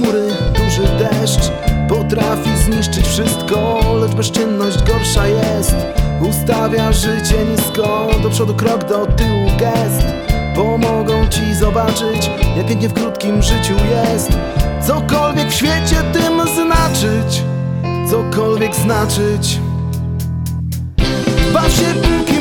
chmury, duży deszcz Potrafi zniszczyć wszystko, lecz bezczynność gorsza jest. Ustawia życie nisko, do przodu krok, do tyłu gest. Pomogą ci zobaczyć, jak pięknie w krótkim życiu jest. Cokolwiek w świecie tym znaczyć Cokolwiek znaczyć. Baw się póki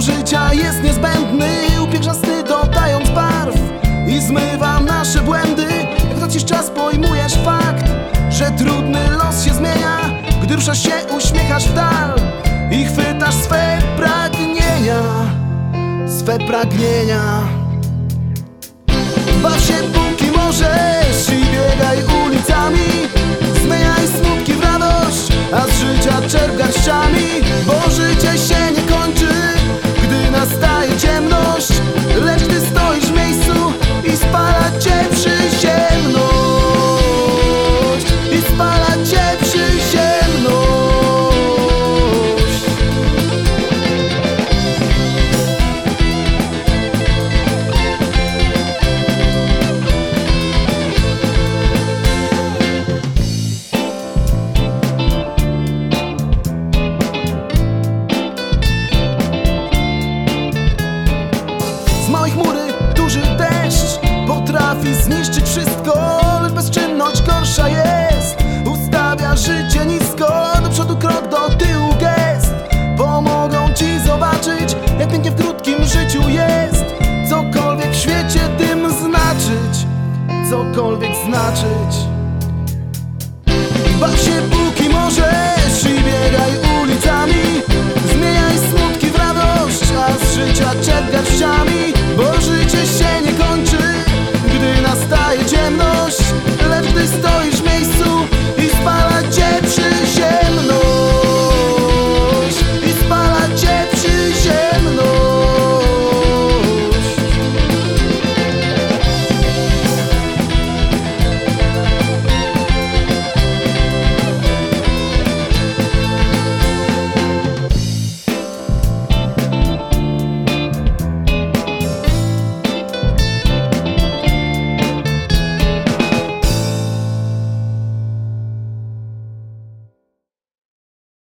Życia jest niezbędny. Upiększa sny dodając barw. I zmywa nasze błędy. Jak tracisz czas pojmujesz fakt Że trudny los się zmienia. Gdy ruszasz się uśmiechasz w dal I chwytasz swe pragnienia. Swe pragnienia. Baw się póki możesz i biegaj ulicami. Zmieniaj smutki w radość, a z życia czerp garściami Bo Z małej chmury duży deszcz Potrafi zniszczyć wszystko Lecz bezczynność gorsza jest. Ustawia życie nisko Do przodu krok, do tyłu gest. Pomogą ci zobaczyć Jak pięknie w krótkim życiu jest. Cokolwiek w świecie tym znaczyć Cokolwiek znaczyć.